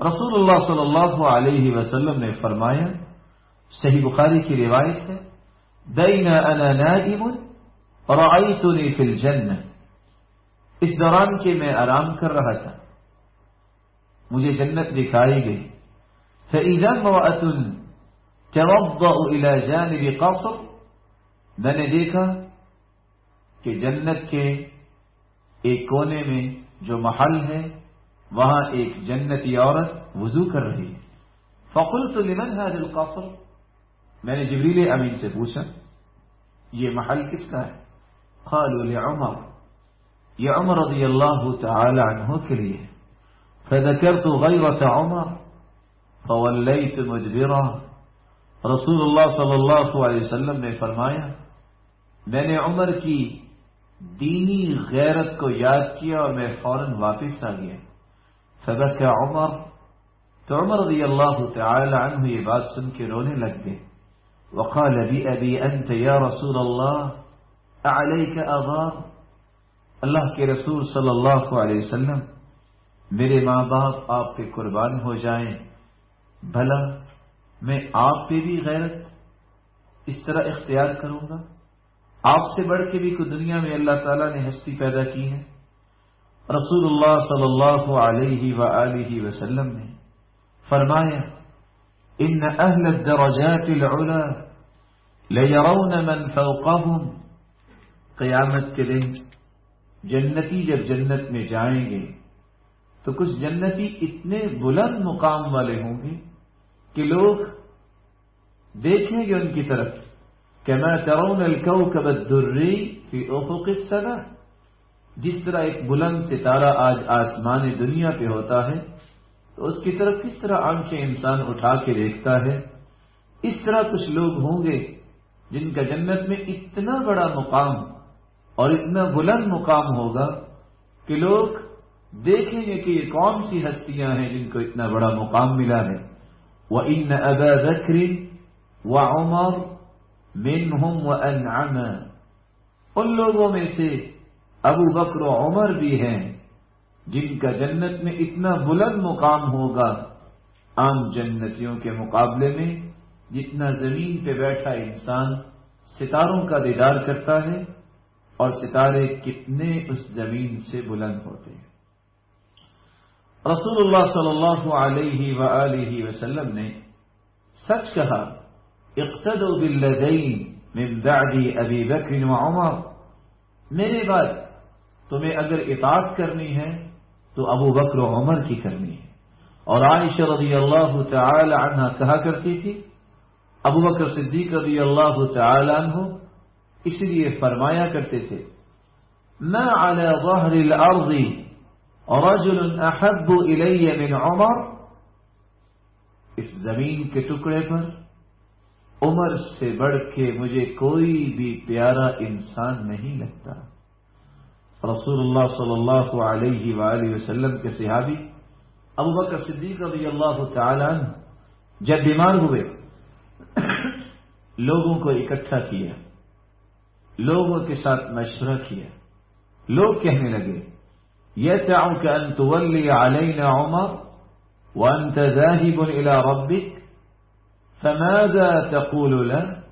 رسول اللہ صلی اللہ علیہ وسلم نے فرمایا، صحیح بخاری کی روایت ہے دین انا نائم، رأيتني في الجنة. اس دوران کے میں آرام کر رہا تھا۔ مجھے جنت دکھائی گئی۔ فإذا امرأة توضأ إلى جانب قصر، میں نے دیکھا کہ جنت کے ایک کونے میں جو محل ہے وہاں ایک جنتی عورت وضو کر رہی ہے۔ فقلت لمن هذا القصر؟ میں نے جبریل امین سے پوچھا، یہ محل کس کا ہے؟ قالوا لعمر۔ یہ عمر رضی اللہ تعالی عنہ کے لیے فذكرت غيرة عمر، فوليت مدبرا رسول اللہ صلی اللہ علیہ وسلم نے فرمایا، میں نے عمر کی دینی غیرت کو یاد کیا اور میں فوراً واپس آ گیا۔ فبكى عمر، تو عمر رضی اللہ تعالی عنہ یہ بات سن کے رونے لگ گئے۔ وقال بأبي أنت يا رسول الله أعليك أغار اللہ کے رسول صلی اللہ علیہ وسلم، میرے ماں باپ آپ پہ قربان ہو جائیں۔ بھلا، میں آپ پہ بھی غیرت اس طرح اختیار کروں گا؟ آپ سے بڑھ کے بھی کوئی دنیا میں اللہ تعالیٰ نے ہستی پیدا کی ہے۔ رسول اللہ صلی اللہ علیہ وآلہ وسلم نے فرمایا، ان اہل الدرجات العلا لیرون من فوقهم. قیامت کے دن جنتی جب جنت میں جائیں گے، تو کچھ جنتی اتنے بلند مقام والے ہوں گے کہ لوگ دیکھیں گے ان کی طرف کہ میں ترون الكوكب الدری فی افق السماء. جس طرح ایک بلند ستارہ آج آسمان دنیا پہ ہوتا ہے، تو اس کی طرف کس طرح آنکھیں انسان اٹھا کے دیکھتا ہے؟ اس طرح کچھ لوگ ہوں گے جن کا جنت میں اتنا بڑا مقام اور اتنا بلند مقام ہوگا کہ لوگ دیکھیں گے کہ یہ کون سی ہستیاں ہیں جن کو اتنا بڑا مقام ملا ہے۔ وہ ان ابا رکری و عمر مین ہوں ان لوگوں میں سے ابو بکر و عمر بھی ہیں، جن کا جنت میں اتنا بلند مقام ہوگا عام جنتیوں کے مقابلے میں، جتنا زمین پہ بیٹھا انسان ستاروں کا دیدار کرتا ہے، اور ستارے کتنے اس زمین سے بلند ہوتے ہیں۔ رسول اللہ صلی اللہ علیہ وآلہ وسلم نے سچ کہا، اقتدوا بالذین من بعد ابی بکر و عمر، میرے بعد تمہیں اگر اطاعت کرنی ہے تو ابو بکر و عمر کی کرنی ہے۔ اور عائشہ رضی اللہ تعالی عنہ کہا کرتی تھی، ابو بکر صدیق رضی اللہ تعالی عنہ اس لیے فرمایا کرتے تھے، ما على ظهر الارض رجل احب الی من عمر؟ اس زمین کے ٹکڑے پر عمر سے بڑھ کے مجھے کوئی بھی پیارا انسان نہیں لگتا۔ رسول اللہ صلی اللہ علیہ وآلہ وسلم کے صحابی ابو بکر صدیق رضی اللہ تعالی عنہ جب بیمار ہوئے، لوگوں کو اکٹھا کیا، لوگوں کے ساتھ مشورہ کیا، لوگ کہنے لگے يسعك أن تولي علينا عمر وأنت ذاهب إلى ربك فماذا تقول له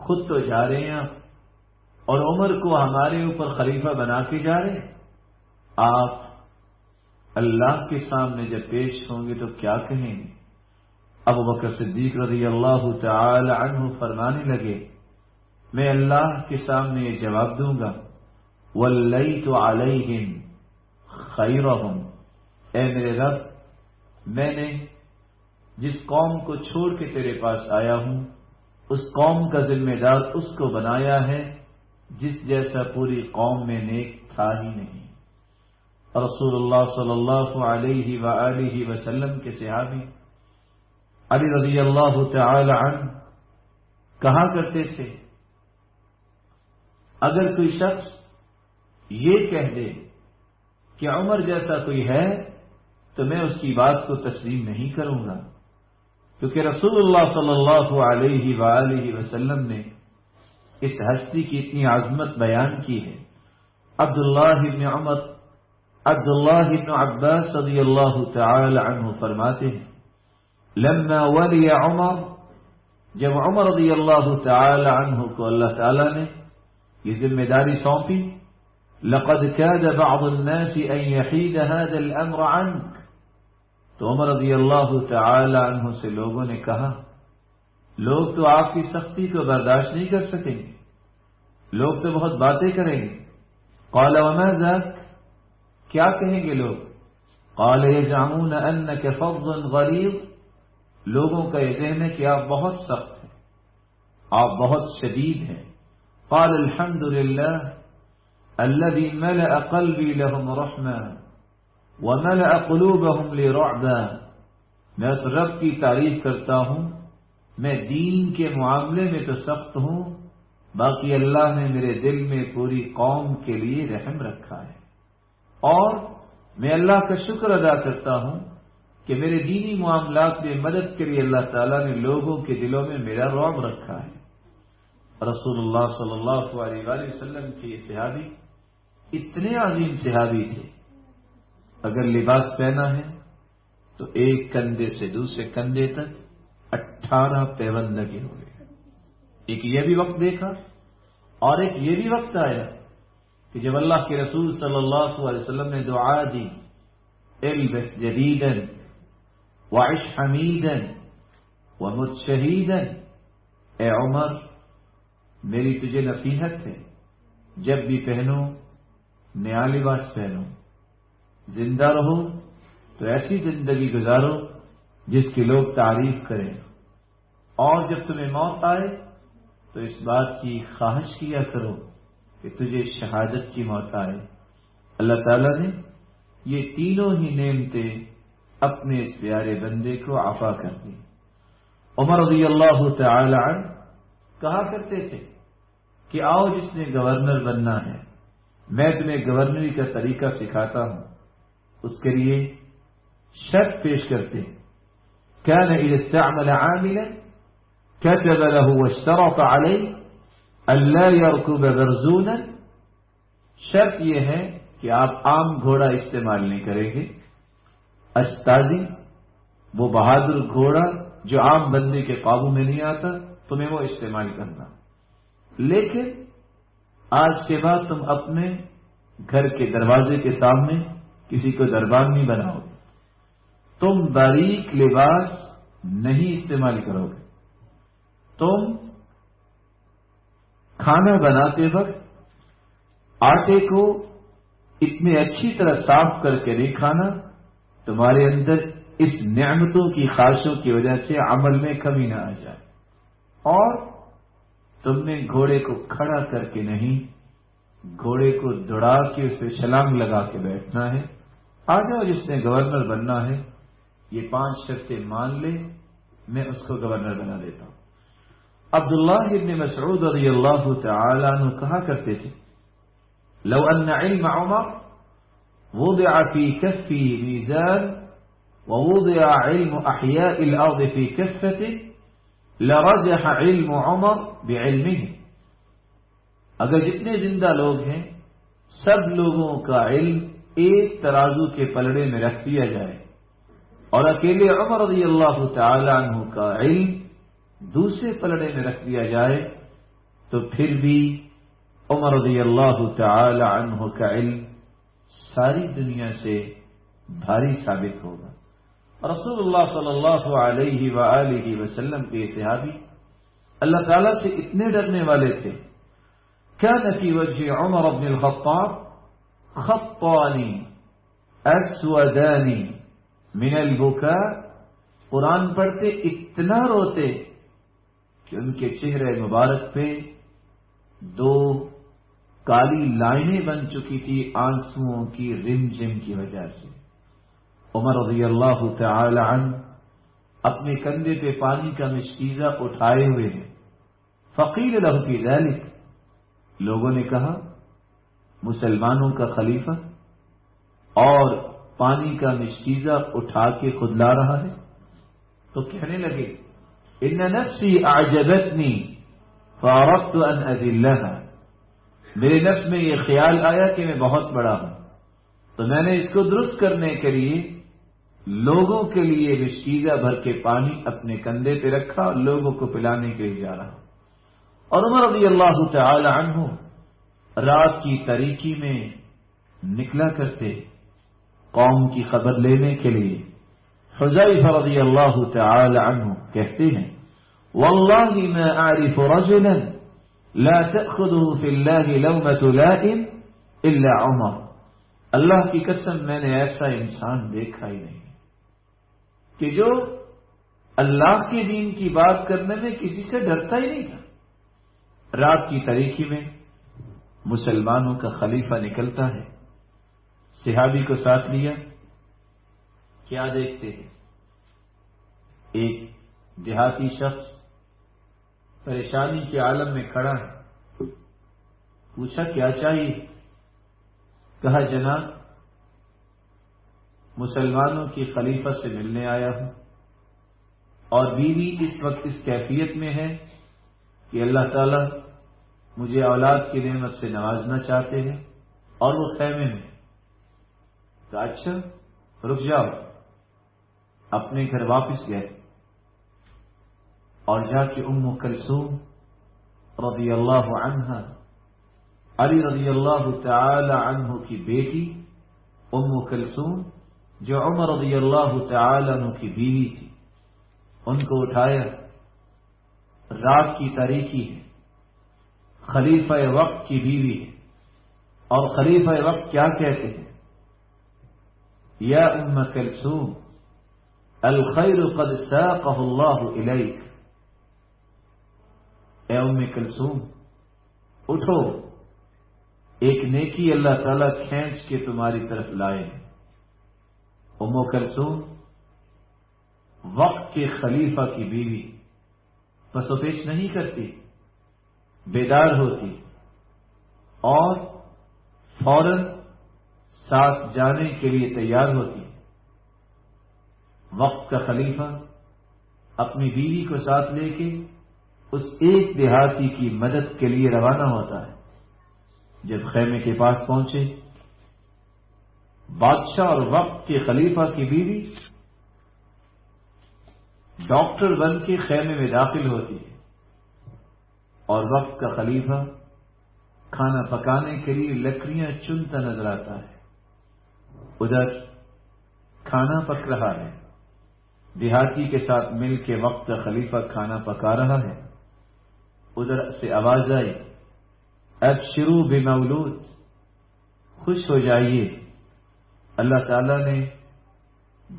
خود تو جا رہے ہیں اور عمر کو ہمارے اوپر خلیفہ بنا کے جا رہے آپ اللہ کے سامنے جب پیش ہوں گے تو کیا کہیں گے؟ ابو بکر صدیق رضی اللہ تعالی عنہ فرمانے لگے، میں اللہ کے سامنے یہ جواب دوں گا ولیت علیہم خیرہم اے میرے رب، میں نے جس قوم کو چھوڑ کے تیرے پاس آیا ہوں، اس قوم کا ذمہ دار اس کو بنایا ہے۔ جس جیسا پوری قوم میں نیک تھا ہی نہیں۔ رسول اللہ صلی اللہ علیہ وآلہ وسلم کے صحابی علی رضی اللہ تعالی عنہ کہا کرتے تھے، اگر کوئی شخص یہ کہہ دے کہ عمر جیسا کوئی ہے تو میں اس کی بات کو تسلیم نہیں کروں گا۔ کیونکہ رسول اللہ صلی اللہ علیہ وآلہ وسلم نے اس ہستی کی اتنی عظمت بیان کی ہے۔ عبداللہ ابن عمر، عبداللہ بن عباس رضی اللہ تعالی عنہ فرماتے ہیں، لما ولی عمر، جب عمر رضی اللہ تعالی عنہ کو اللہ تعالی نے یہ ذمہ داری سونپی، لقد كاد بعض الناس ان يحيد هذا الامر عنك تو عمر رضی اللہ تعالی عنہ سے لوگوں نے کہا لوگ تو آپ کی سختی کو برداشت نہیں کر سکیں گے۔ لوگ تو بہت باتیں کریں گے۔ قال، وما ذاك کیا کہیں گے لوگ؟ قال يزعمون انك فظ غليظ لوگوں کا یہ ذہن ہے کہ آپ بہت سخت ہیں۔ آپ بہت شدید ہیں۔ قال الحمد للہ الذي ملأ قلبي لهم رحمة وملأ قلوبهم لرعبا میں اس رب کی تعریف کرتا ہوں۔ میں دین کے معاملے میں تو سخت ہوں، باقی اللہ نے میرے دل میں پوری قوم کے لیے رحم رکھا ہے۔ اور میں اللہ کا شکر ادا کرتا ہوں کہ میرے دینی معاملات میں مدد کے لیے اللہ تعالیٰ نے لوگوں کے دلوں میں میرا رعب رکھا ہے۔ رسول اللہ صلی اللہ علیہ وآلہ وسلم کے یہ صحابی اتنے عظیم صحابی تھے۔ اگر لباس پہنا ہے تو ایک کندھے سے دوسرے کندھے تک اٹھارہ پیون لگے ہوئے ایک یہ بھی وقت دیکھا اور ایک یہ بھی وقت آیا کہ جب اللہ کے رسول صلی اللہ علیہ وسلم نے دعا دی، البس جدیدن وعش حمیدن ومت شہیدن اے عمر، میری تجھے نصیحت ہے، جب بھی پہنو نیا لباس پہنو۔ زندہ رہو، تو ایسی زندگی گزارو جس کی لوگ تعریف کریں۔ اور جب تمہیں موت آئے، تو اس بات کی خواہش کیا کرو کہ تجھے شہادت کی موت آئے۔ اللہ تعالیٰ نے یہ تینوں ہی نعمتیں اپنے اس پیارے بندے کو آفا کر دی۔ عمر رضی اللہ تعالی عنہ کہا کرتے تھے کہ آؤ جس نے گورنر بننا ہے۔ میں تمہیں گورنری کا طریقہ سکھاتا ہوں۔ اس کے لیے شرط پیش کرتے کیا نہیں استعمل عاملا كتب له واشترط عليه ألا يركب برزونا شرط یہ ہے کہ آپ عام گھوڑا استعمال نہیں کریں گے. استادی وہ بہادر گھوڑا جو عام بندے کے قابو میں نہیں آتا، تمہیں وہ استعمال کرنا. لیکن آج کے بعد تم اپنے گھر کے دروازے کے سامنے کسی کو دربان نہیں بناؤ. گے تم باریک لباس نہیں استعمال کرو گے۔ تم کھانا بناتے وقت آٹے کو اتنے اچھی طرح صاف کر کے نہیں کھانا، تمہارے اندر اس نعمتوں کی خواہشوں کی وجہ سے عمل میں کمی نہ آ جائے۔ اور تم نے گھوڑے کو کھڑا کر کے نہیں، گھوڑے کو دوڑا کے اس پہ چھلانگ لگا کے بیٹھنا ہے۔ آ جاؤ جس نے گورنر بننا ہے۔ یہ پانچ شرطیں مان لے، میں اس کو گورنر بنا دیتا ہوں۔ عبداللہ ابن مسعود رضی اللہ تعالی عنہ کہا کرتے تھے، لو ان علم عمر وضع في كفي ميزان ووضع علم احياء الارض في كفته لرجح علم عمر بعلمه۔ اگر جتنے زندہ لوگ ہیں، سب لوگوں کا علم ایک ترازو کے پلڑے میں رکھ دیا جائے۔ اور اکیلے عمر رضی اللہ تعالی عنہ کا علم دوسرے پلڑے میں رکھ دیا جائے، تو پھر بھی عمر رضی اللہ تعالی عنہ کا علم ساری دنیا سے بھاری ثابت ہوگا۔ رسول اللہ صلی اللہ علیہ وآلہ وسلم کے صحابی اللہ تعالیٰ سے اتنے ڈرنے والے تھے۔ کیا نفی وجہ عمر ابن الخطاب، خطانی اسودانی من البکاء، قرآن پڑھتے اتنا روتے کہ ان کے چہرے مبارک پہ دو کالی لائنیں بن چکی تھی آنسو کی رم جم کی وجہ سے۔ عمر رضی اللہ تعالی عنہ اپنے کندھے پہ پانی کا مشکیزہ اٹھائے ہوئے ہیں۔ فقیر لہو کی ذلك لوگوں نے کہا، مسلمانوں کا خلیفہ اور پانی کا مشکیزہ اٹھا کے خود لا رہا ہے۔ تو کہنے لگے، ان نفسی اعجبتنی فارقت ان اذلها میرے نفس میں یہ خیال آیا کہ میں بہت بڑا ہوں۔ تو میں نے اس کو درست کرنے کے لیے لوگوں کے لیے مشکیزہ بھر کے پانی اپنے کندھے پہ رکھا اور لوگوں کو پلانے کے لیے جا رہا اور عمر رضی اللہ تعالی عنہ رات کی تاریخی میں نکلا کرتے۔ قوم کی خبر لینے کے لیے۔ حضیف رضی اللہ تعالی عنہ کہتے ہیں، واللہ ما اعرف رجلا لا تأخذه في الله لومة لائم الا عمر۔ اللہ کی قسم، میں نے ایسا انسان دیکھا ہی نہیں۔ کہ جو اللہ کے دین کی بات کرنے میں کسی سے ڈرتا ہی نہیں تھا۔ رات کی تاریخی میں مسلمانوں کا خلیفہ نکلتا ہے۔ صحابی کو ساتھ لیا۔ کیا دیکھتے ہیں؟ ایک دیہاتی شخص پریشانی کے عالم میں کھڑا ہے۔ پوچھا، کیا چاہیے؟ کہا، جناب، مسلمانوں کی خلیفہ سے ملنے آیا ہوں۔ اور بیوی اس وقت اس کیفیت میں ہے کہ اللہ تعالی مجھے اولاد کی نعمت سے نوازنا چاہتے ہیں اور وہ خیمے میں تو اچھا رک جاؤ۔ اپنے گھر واپس گئے۔ اور جا کے ام کلثوم رضی اللہ عنہ علی رضی اللہ تعالی عنہ کی بیٹی، ام کلثوم، جو عمر رضی اللہ تعالی عنہ کی بیوی تھی، ان کو اٹھایا۔ رات کی تاریخی ہے۔ خلیفہ وقت کی بیوی ہے۔ اور خلیفہ وقت کیا کہتے ہیں؟ یا ام کلثوم الخیر قد ساقه اللہ الیک اے ام کلثوم اٹھو، ایک نیکی اللہ تعالیٰ کھینچ کے تمہاری طرف لائے۔ ام کلثوم وقت کے خلیفہ کی بیوی پس و پیش نہیں کرتی، بیدار ہوتی۔ اور فوراً ساتھ جانے کے لیے تیار ہوتی وقت کا خلیفہ اپنی بیوی کو ساتھ لے کے اس ایک دیہاتی کی مدد کے لیے روانہ ہوتا ہے۔ جب خیمے کے پاس پہنچے، بادشاہ اور وقت کے خلیفہ کی بیوی ڈاکٹر بن کے خیمے میں داخل ہوتی ہے اور وقت کا خلیفہ کھانا پکانے کے لیے لکڑیاں چنتا نظر آتا ہے۔ ادھر کھانا پک رہا ہے۔ دیہاتی کے ساتھ مل کے وقت خلیفہ کھانا پکا رہا ہے۔ ادھر سے آواز آئی اب شروع بے مولود خوش ہو جائیے۔ اللہ تعالی نے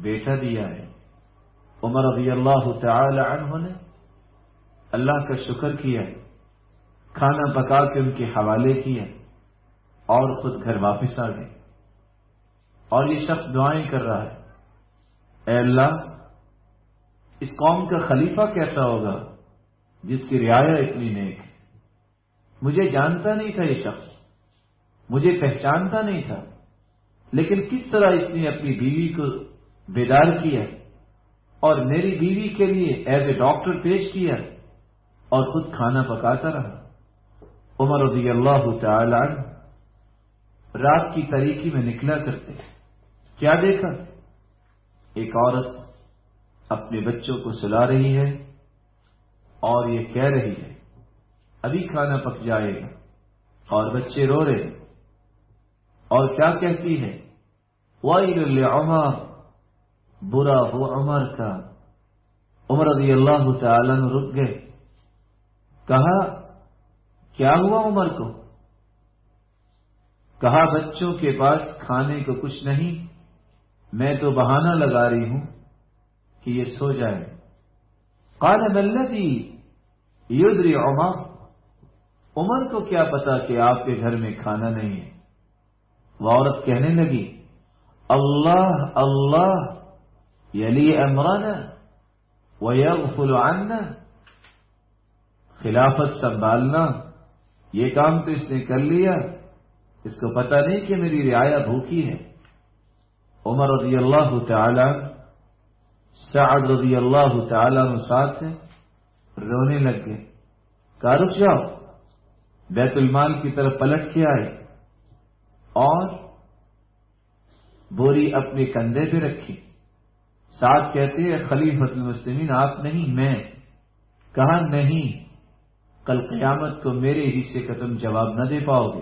بیٹا دیا ہے۔ عمر رضی اللہ تعالی عنہ نے اللہ کا شکر کیا کھانا پکا کے ان کے حوالے کیا اور خود گھر واپس آ گئے۔ اور یہ شخص دعائیں کر رہا ہے۔ اے اللہ، اس قوم کا خلیفہ کیسا ہوگا جس کی رعایا اتنی نیک ہے؟ مجھے جانتا نہیں تھا یہ شخص، مجھے پہچانتا نہیں تھا۔ لیکن کس طرح اس نے اپنی بیوی کو بیدار کیا اور میری بیوی کے لیے ایز اے ڈاکٹر پیش کیا اور خود کھانا پکاتا رہا؟ عمر رضی اللہ تعالی رات کی تاریخی میں نکلا کرتے کیا دیکھا؟ ایک عورت اپنے بچوں کو سلا رہی ہے اور یہ کہہ رہی ہے، ابھی کھانا پک جائے گا اور بچے رو رہے اور کیا کہتی ہے؟ وائل عمر برا ہو عمر کا۔ عمر رضی اللہ تعالی رک گئے۔ کہا، کیا ہوا عمر کو؟ کہا، بچوں کے پاس کھانے کو کچھ نہیں۔ میں تو بہانہ لگا رہی ہوں کہ یہ سو جائے۔ قال بلدی یدری عمر؟ عمر کو کیا پتا کہ آپ کے گھر میں کھانا نہیں ہے۔ وہ عورت کہنے لگی، اللہ اللہ، یلی امرانا ویغفل عنا. خلافت سنبھالنا، یہ کام تو اس نے کر لیا۔ اس کو پتا نہیں کہ میری رعایا بھوکی ہے۔ عمر رضی اللہ تعالی سعد رضی اللہ تعالی ساتھ رونے لگ گئے کہا، رک جاؤ، بیت المال کی طرف پلٹ کے آئے اور بوری اپنے کندھے پہ رکھی۔ ساتھ کہتے ہیں خلیفت المسلمین، آپ نہیں، میں۔ کہا، نہیں، کل قیامت کو میرے حصے کا تم جواب نہ دے پاؤ گے۔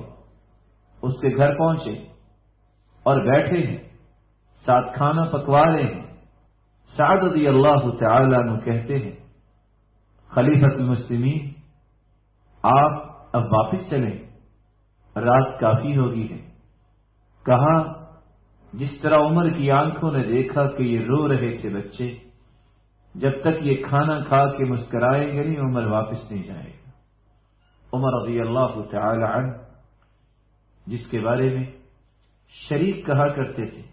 اس کے گھر پہنچے اور بیٹھے ہیں۔ ساتھ کھانا پکوا رہے ہیں سعد رضی اللہ تعالی عنہ کہتے ہیں خلیفت المسلمین، آپ اب واپس چلیں۔ رات کافی ہوگی ہے۔ کہا، جس طرح عمر کی آنکھوں نے دیکھا کہ یہ رو رہے تھے بچے، جب تک یہ کھانا کھا کے مسکرائیں گے نہیں، عمر واپس نہیں جائے گا۔ عمر رضی اللہ تعالی عنہ، جس کے بارے میں شریک کہا کرتے تھے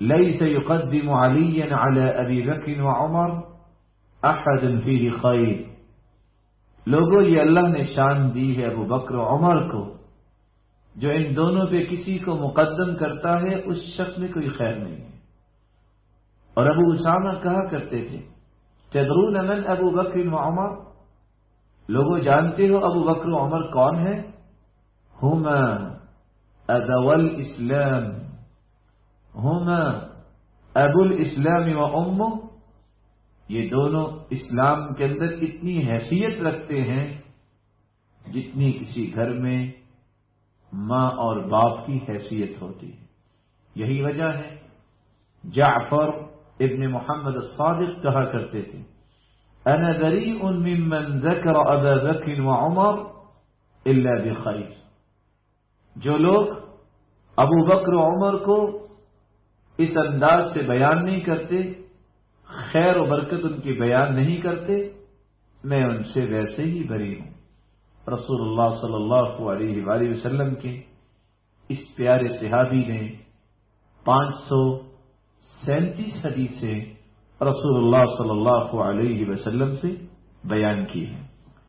لئی يقدم علی على ابی بکر و عمر احد فيه خیر لوگوں، یہ اللہ نے شان دی ہے ابو بکر و عمر کو، جو ان دونوں پہ کسی کو مقدم کرتا ہے، اس شخص میں کوئی خیر نہیں ہے۔ اور ابو اسامہ کہا کرتے تھے چدرون من ابو بکر و عمر؟ لوگوں، جانتے ہو ابو بکر و عمر کون ہے ہما ادول اسلام ہما ابو الاسلام و ام یہ دونوں اسلام کے اندر اتنی حیثیت رکھتے ہیں جتنی کسی گھر میں ماں اور باپ کی حیثیت ہوتی ہے۔ یہی وجہ ہے۔ جعفر ابن محمد الصادق کہا کرتے تھے، انا ان ممن ذکر ابا بکر و عمر الا بخیر۔ جو لوگ ابو بکر و عمر کو اس انداز سے بیان نہیں کرتے، خیر و برکت ان کی بیان نہیں کرتے، میں ان سے ویسے ہی بری ہوں۔ رسول اللہ صلی اللہ علیہ وآلہ وسلم کے اس پیارے صحابی نے پانچ سو سینتیس حدیثیں رسول اللہ صلی اللہ علیہ وسلم سے بیان کی ہیں۔